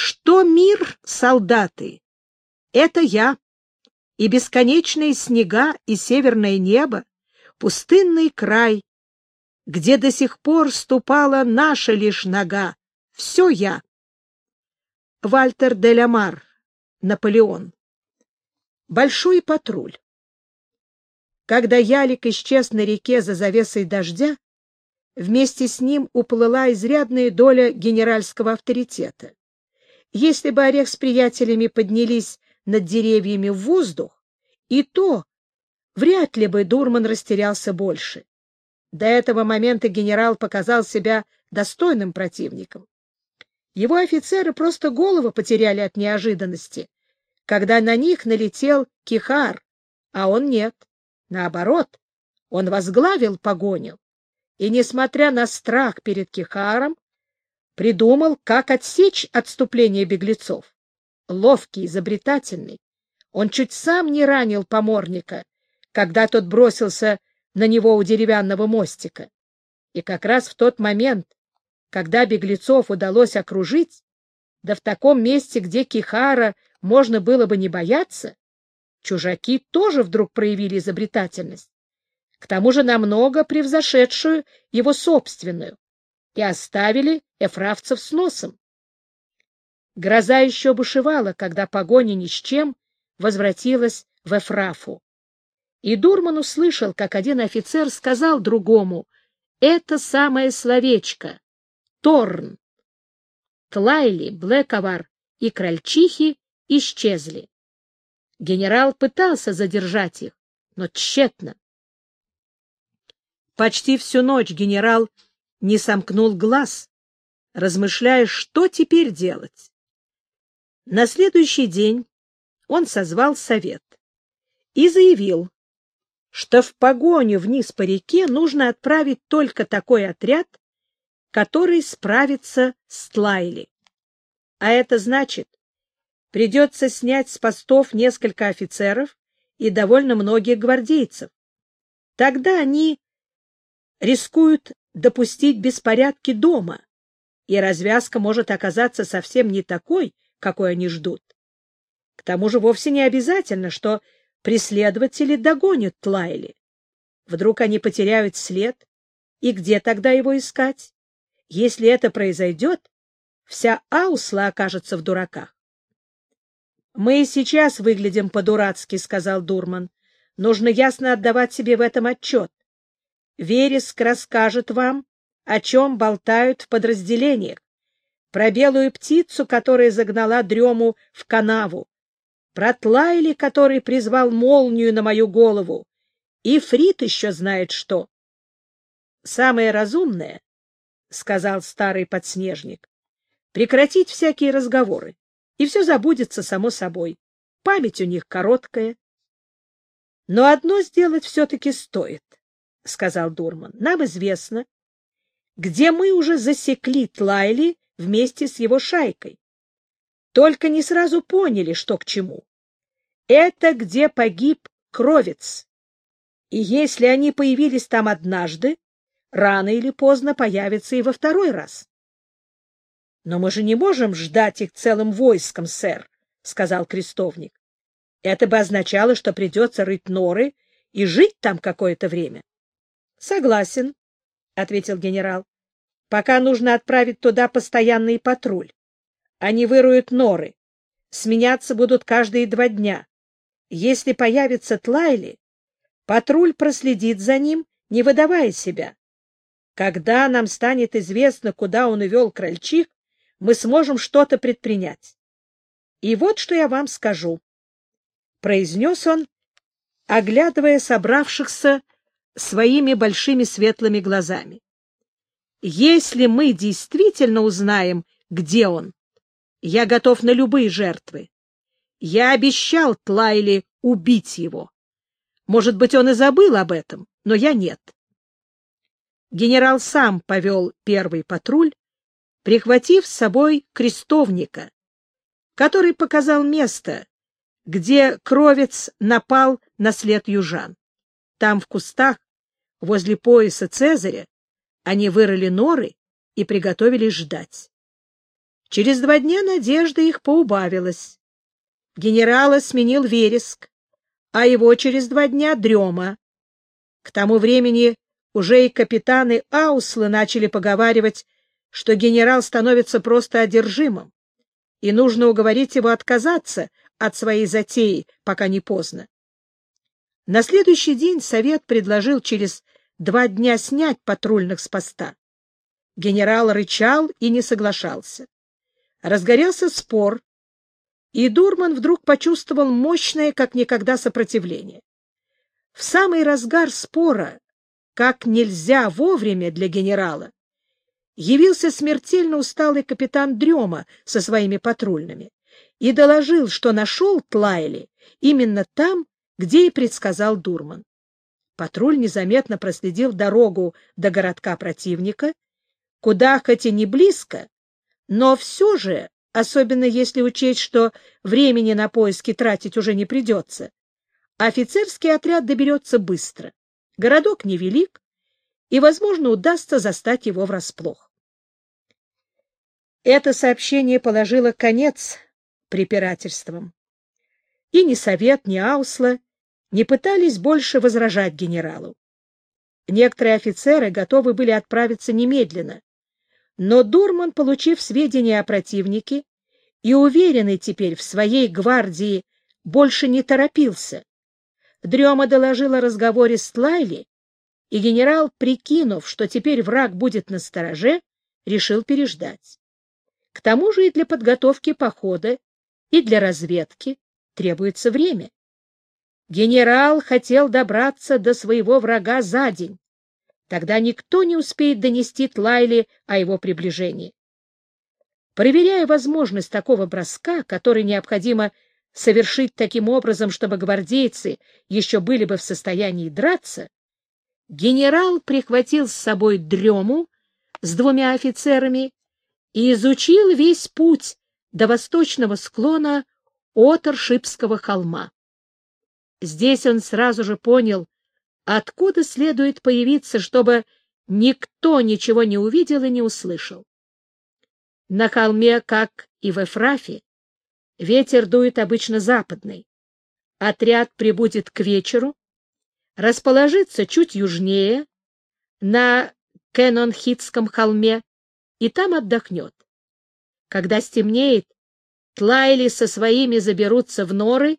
что мир, солдаты, это я, и бесконечные снега, и северное небо, пустынный край, где до сих пор ступала наша лишь нога, все я. Вальтер де Ламар, Наполеон. Большой патруль. Когда ялик исчез на реке за завесой дождя, вместе с ним уплыла изрядная доля генеральского авторитета. Если бы Орех с приятелями поднялись над деревьями в воздух, и то вряд ли бы Дурман растерялся больше. До этого момента генерал показал себя достойным противником. Его офицеры просто голову потеряли от неожиданности, когда на них налетел Кихар, а он нет. Наоборот, он возглавил погоню и, несмотря на страх перед Кихаром, придумал, как отсечь отступление беглецов. Ловкий, изобретательный, он чуть сам не ранил поморника, когда тот бросился на него у деревянного мостика. И как раз в тот момент, когда беглецов удалось окружить, да в таком месте, где Кихара можно было бы не бояться, чужаки тоже вдруг проявили изобретательность, к тому же намного превзошедшую его собственную, и оставили эфравцев с носом. Гроза еще бушевала, когда погоня ни с чем возвратилась в Эфрафу. И Дурман услышал, как один офицер сказал другому «Это самое словечко — Торн». Тлайли, Блэковар и Крольчихи исчезли. Генерал пытался задержать их, но тщетно. Почти всю ночь генерал не сомкнул глаз, размышляя, что теперь делать. На следующий день он созвал совет и заявил, что в погоню вниз по реке нужно отправить только такой отряд, который справится с Тлайли. А это значит, придется снять с постов несколько офицеров и довольно многих гвардейцев. Тогда они рискуют допустить беспорядки дома, и развязка может оказаться совсем не такой, какой они ждут. К тому же вовсе не обязательно, что преследователи догонят Тлайли. Вдруг они потеряют след, и где тогда его искать? Если это произойдет, вся Аусла окажется в дураках. «Мы и сейчас выглядим по-дурацки», — сказал Дурман. «Нужно ясно отдавать себе в этом отчет. Вереск расскажет вам, о чем болтают в подразделениях. Про белую птицу, которая загнала дрему в канаву. Про Тлайли, который призвал молнию на мою голову. И Фрид еще знает что. Самое разумное, — сказал старый подснежник, — прекратить всякие разговоры, и все забудется само собой. Память у них короткая. Но одно сделать все-таки стоит. — сказал Дурман. — Нам известно, где мы уже засекли Тлайли вместе с его шайкой. Только не сразу поняли, что к чему. Это где погиб Кровец. И если они появились там однажды, рано или поздно появятся и во второй раз. — Но мы же не можем ждать их целым войском, сэр, — сказал крестовник. — Это бы означало, что придется рыть норы и жить там какое-то время. — Согласен, — ответил генерал. — Пока нужно отправить туда постоянный патруль. Они выруют норы. Сменяться будут каждые два дня. Если появится Тлайли, патруль проследит за ним, не выдавая себя. Когда нам станет известно, куда он увел крольчих, мы сможем что-то предпринять. И вот что я вам скажу, — произнес он, оглядывая собравшихся своими большими светлыми глазами. Если мы действительно узнаем, где он, я готов на любые жертвы. Я обещал Тлайли убить его. Может быть, он и забыл об этом, но я нет. Генерал сам повел первый патруль, прихватив с собой крестовника, который показал место, где кровец напал на след южан. Там в кустах Возле пояса Цезаря они вырыли норы и приготовились ждать. Через два дня надежда их поубавилась. Генерала сменил Вереск, а его через два дня — Дрема. К тому времени уже и капитаны Ауслы начали поговаривать, что генерал становится просто одержимым, и нужно уговорить его отказаться от своей затеи, пока не поздно. На следующий день совет предложил через два дня снять патрульных с поста. Генерал рычал и не соглашался. Разгорелся спор, и Дурман вдруг почувствовал мощное, как никогда, сопротивление. В самый разгар спора, как нельзя вовремя для генерала, явился смертельно усталый капитан Дрема со своими патрульными и доложил, что нашел Тлайли именно там, где и предсказал Дурман. Патруль незаметно проследил дорогу до городка противника, куда, хоть и не близко, но все же, особенно если учесть, что времени на поиски тратить уже не придется, офицерский отряд доберется быстро. Городок невелик, и, возможно, удастся застать его врасплох. Это сообщение положило конец препирательствам. И ни Совет, ни Аусла не пытались больше возражать генералу. Некоторые офицеры готовы были отправиться немедленно, но Дурман, получив сведения о противнике и уверенный теперь в своей гвардии, больше не торопился. Дрема доложил о разговоре с Тлайли, и генерал, прикинув, что теперь враг будет на стороже, решил переждать. К тому же и для подготовки похода, и для разведки требуется время. Генерал хотел добраться до своего врага за день. Тогда никто не успеет донести Тлайли о его приближении. Проверяя возможность такого броска, который необходимо совершить таким образом, чтобы гвардейцы еще были бы в состоянии драться, генерал прихватил с собой дрему с двумя офицерами и изучил весь путь до восточного склона Оторшипского холма. Здесь он сразу же понял, откуда следует появиться, чтобы никто ничего не увидел и не услышал. На холме, как и в Эфрафе, ветер дует обычно западный. Отряд прибудет к вечеру, расположится чуть южнее, на Кенонхитском холме, и там отдохнет. Когда стемнеет, Тлайли со своими заберутся в норы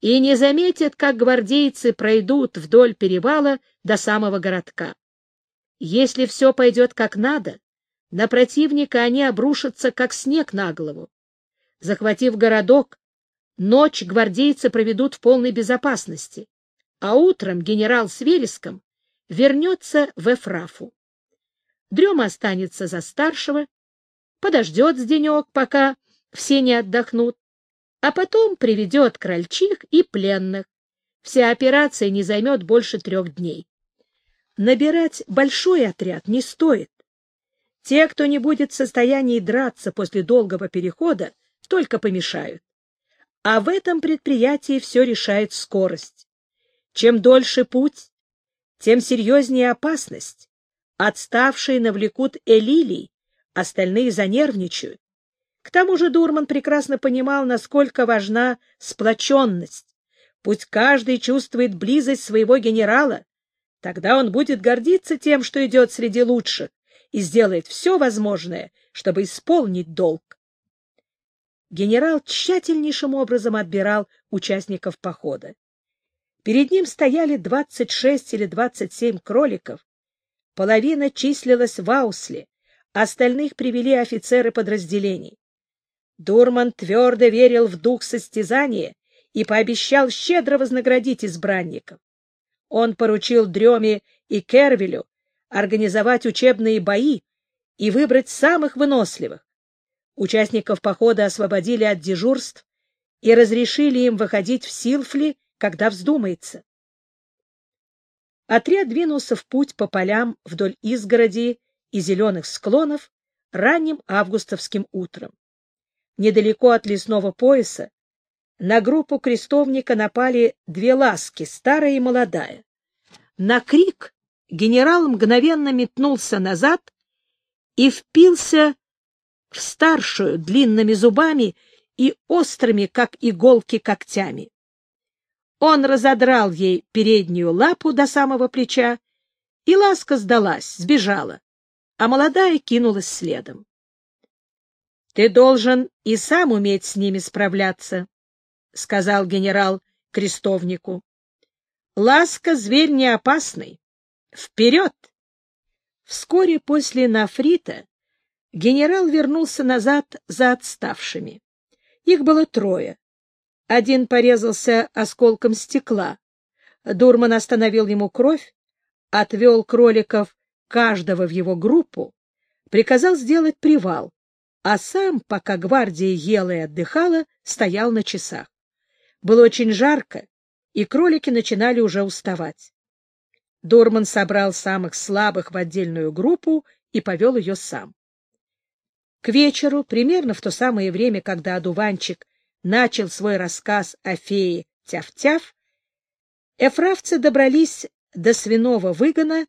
и не заметят, как гвардейцы пройдут вдоль перевала до самого городка. Если все пойдет как надо, на противника они обрушатся, как снег на голову. Захватив городок, ночь гвардейцы проведут в полной безопасности, а утром генерал с Вереском вернется в Эфрафу. Дрема останется за старшего, подождет с денек, пока все не отдохнут, а потом приведет крольчих и пленных. Вся операция не займет больше трех дней. Набирать большой отряд не стоит. Те, кто не будет в состоянии драться после долгого перехода, только помешают. А в этом предприятии все решает скорость. Чем дольше путь, тем серьезнее опасность. Отставшие навлекут элилий, остальные занервничают. К тому же Дурман прекрасно понимал, насколько важна сплоченность. Пусть каждый чувствует близость своего генерала, тогда он будет гордиться тем, что идет среди лучших, и сделает все возможное, чтобы исполнить долг. Генерал тщательнейшим образом отбирал участников похода. Перед ним стояли 26 или 27 кроликов. Половина числилась в Аусле, остальных привели офицеры подразделений. Дурман твердо верил в дух состязания и пообещал щедро вознаградить избранников. Он поручил Дреме и Кервилю организовать учебные бои и выбрать самых выносливых. Участников похода освободили от дежурств и разрешили им выходить в Силфли, когда вздумается. Отряд двинулся в путь по полям вдоль изгороди и зеленых склонов ранним августовским утром недалеко от лесного пояса, на группу крестовника напали две ласки, старая и молодая. На крик генерал мгновенно метнулся назад и впился в старшую длинными зубами и острыми, как иголки, когтями. Он разодрал ей переднюю лапу до самого плеча, и ласка сдалась, сбежала, а молодая кинулась следом. — Ты должен и сам уметь с ними справляться, — сказал генерал крестовнику. — Ласка — зверь не опасный. Вперед! Вскоре после Нафрита генерал вернулся назад за отставшими. Их было трое. Один порезался осколком стекла. Дурман остановил ему кровь, отвел кроликов каждого в его группу, приказал сделать привал, а сам, пока гвардия ела и отдыхала, стоял на часах. Было очень жарко, и кролики начинали уже уставать. Дурман собрал самых слабых в отдельную группу и повел ее сам. К вечеру, примерно в то самое время, когда одуванчик начал свой рассказ о фее Тяв-Тяв, эфравцы добрались до свиного выгона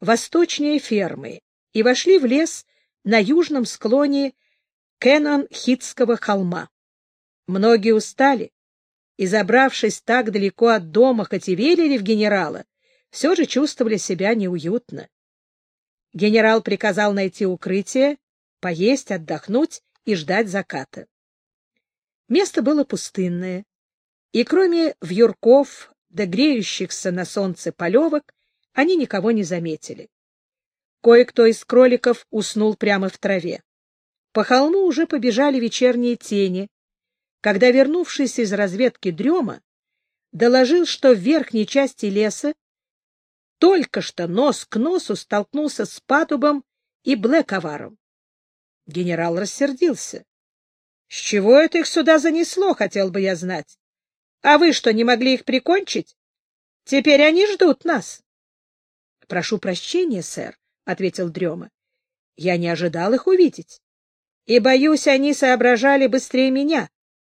восточнее фермы и вошли в лес на южном склоне Кеннон-Хитского холма. Многие устали, и, забравшись так далеко от дома, хоть и верили в генерала, все же чувствовали себя неуютно. Генерал приказал найти укрытие, поесть, отдохнуть и ждать заката. Место было пустынное, и кроме вьюрков да греющихся на солнце полевок, они никого не заметили. Кое-кто из кроликов уснул прямо в траве. По холму уже побежали вечерние тени, когда вернувшийся из разведки дрема доложил, что в верхней части леса только что нос к носу столкнулся с Патубом и Блэковаром. Генерал рассердился. С чего это их сюда занесло, хотел бы я знать. А вы что, не могли их прикончить? Теперь они ждут нас. — Прошу прощения, сэр, — ответил Дрема. — Я не ожидал их увидеть. И, боюсь, они соображали быстрее меня.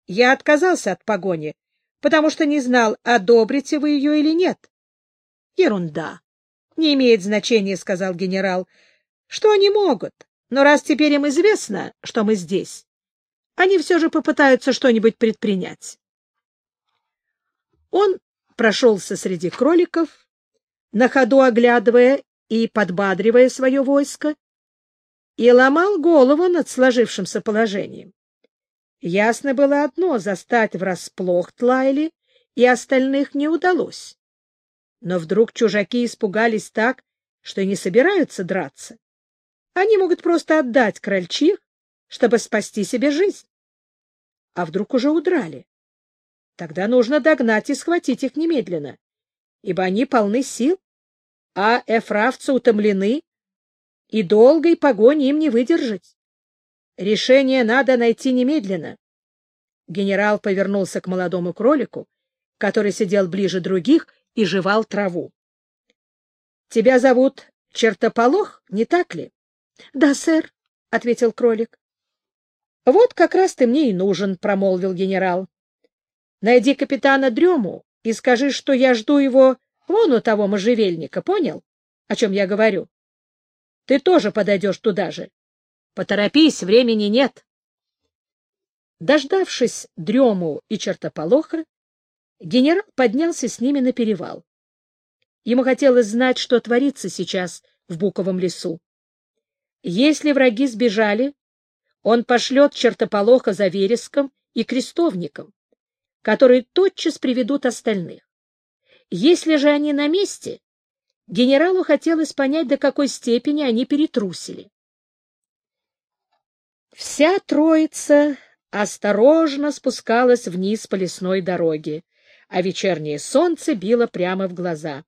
Я отказался от погони, потому что не знал, одобрите вы ее или нет. — Ерунда. Не имеет значения, — сказал генерал. — Что они могут? Но раз теперь им известно, что мы здесь, они все же попытаются что-нибудь предпринять. Он прошелся среди кроликов, на ходу оглядывая и подбадривая свое войско, и ломал голову над сложившимся положением. Ясно было одно — застать врасплох Тлайли и остальных не удалось. Но вдруг чужаки испугались так, что не собираются драться. Они могут просто отдать крольчих, чтобы спасти себе жизнь. А вдруг уже удрали? Тогда нужно догнать и схватить их немедленно, ибо они полны сил, а эфравцы утомлены, и долгой погони им не выдержать. Решение надо найти немедленно. Генерал повернулся к молодому кролику, который сидел ближе других и жевал траву. — Тебя зовут Чертополох, не так ли? — Да, сэр, — ответил кролик. — Вот как раз ты мне и нужен, — промолвил генерал. — Найди капитана Дрему и скажи, что я жду его вон у того можжевельника, понял, о чем я говорю? Ты тоже подойдешь туда же. Поторопись, времени нет. Дождавшись Дрему и Чертополоха, генерал поднялся с ними на перевал. Ему хотелось знать, что творится сейчас в Буковом лесу. Если враги сбежали, он пошлет чертополоха за вереском и крестовником, которые тотчас приведут остальных. Если же они на месте, генералу хотелось понять, до какой степени они перетрусили. Вся троица осторожно спускалась вниз по лесной дороге, а вечернее солнце било прямо в глаза.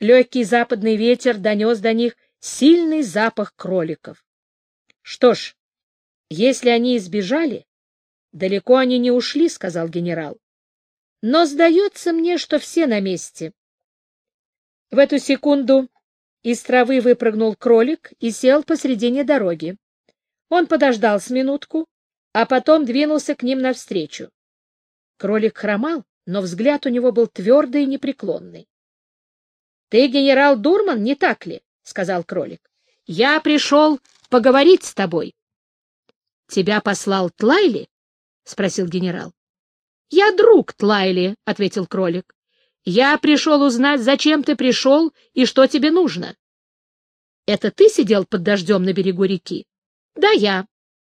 Легкий западный ветер донес до них сильный запах кроликов. Что ж, если они избежали, далеко они не ушли, — сказал генерал. Но сдается мне, что все на месте. В эту секунду из травы выпрыгнул кролик и сел посредине дороги. Он подождал с минутку, а потом двинулся к ним навстречу. Кролик хромал, но взгляд у него был твердый и непреклонный. — Ты генерал Дурман, не так ли? — сказал кролик. — Я пришел поговорить с тобой. Тебя послал Тлайли? — спросил генерал. — Я друг Тлайли, — ответил кролик. — Я пришел узнать, зачем ты пришел и что тебе нужно. — Это ты сидел под дождем на берегу реки? — Да, я.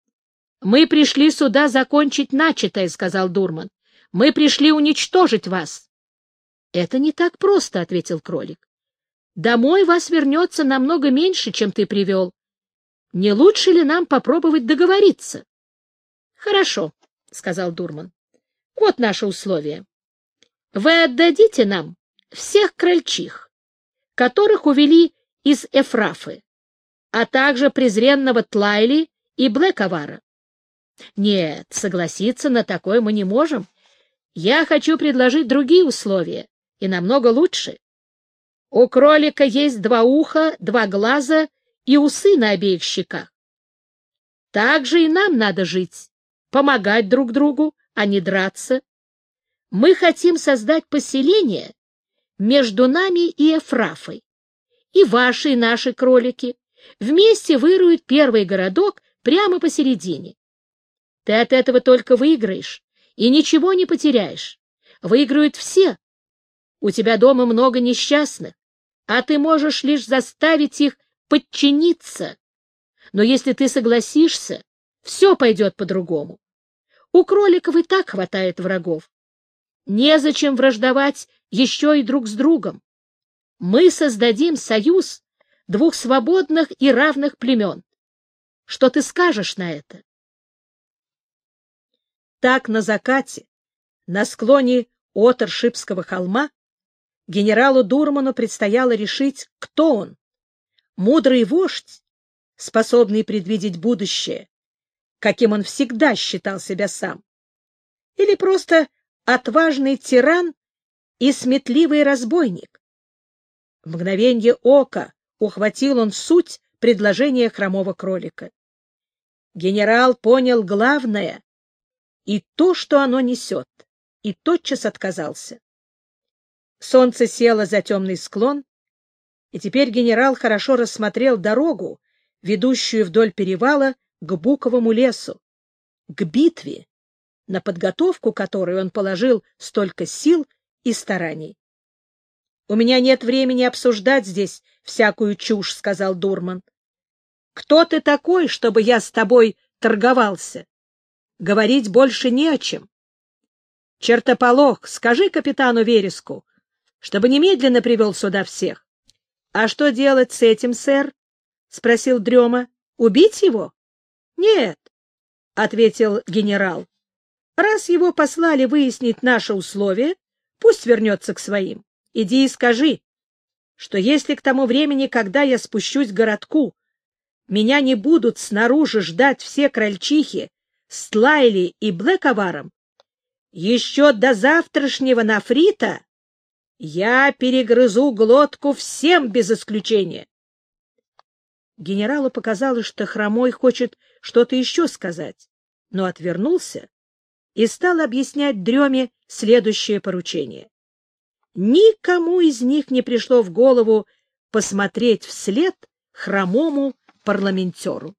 — Мы пришли сюда закончить начатое, — сказал Дурман. — Мы пришли уничтожить вас. — Это не так просто, — ответил кролик. — Домой вас вернется намного меньше, чем ты привел. Не лучше ли нам попробовать договориться? — Хорошо, — сказал Дурман. — Вот наше условие. Вы отдадите нам всех крольчих, которых увели из Эфрафы, а также презренного Тлайли и Блэковара. Нет, согласиться на такое мы не можем. Я хочу предложить другие условия, и намного лучше. У кролика есть два уха, два глаза и усы на обеих щеках. Так же и нам надо жить, помогать друг другу, а не драться. Мы хотим создать поселение между нами и Эфрафой. И ваши, и наши кролики вместе выруют первый городок прямо посередине. Ты от этого только выиграешь и ничего не потеряешь. Выиграют все. У тебя дома много несчастных, а ты можешь лишь заставить их подчиниться. Но если ты согласишься, все пойдет по-другому. У кроликов и так хватает врагов. Незачем враждовать еще и друг с другом. Мы создадим союз двух свободных и равных племен. Что ты скажешь на это? Так на закате, на склоне Оторшипского холма, генералу Дурману предстояло решить, кто он — мудрый вождь, способный предвидеть будущее, каким он всегда считал себя сам, или просто отважный тиран и сметливый разбойник. В мгновенье ока ухватил он суть предложения хромого кролика. Генерал понял главное и то, что оно несет, и тотчас отказался. Солнце село за темный склон, и теперь генерал хорошо рассмотрел дорогу, ведущую вдоль перевала к Буковому лесу, к битве, на подготовку которой он положил столько сил и стараний. — У меня нет времени обсуждать здесь всякую чушь, — сказал Дурман. — Кто ты такой, чтобы я с тобой торговался? Говорить больше не о чем. Чертополох, скажи капитану Вереску, чтобы немедленно привел сюда всех. — А что делать с этим, сэр? — спросил Дрема. — Убить его? — Нет, — ответил генерал. — Раз его послали выяснить наши условия, пусть вернется к своим. Иди и скажи, что если к тому времени, когда я спущусь к городку, меня не будут снаружи ждать все крольчихи с Тлайли и Блэковаром, еще до завтрашнего нафрита я перегрызу глотку всем без исключения. Генералу показалось, что Хромой хочет что-то еще сказать, но отвернулся и стал объяснять Дреме следующее поручение. Никому из них не пришло в голову посмотреть вслед хромому парламентеру.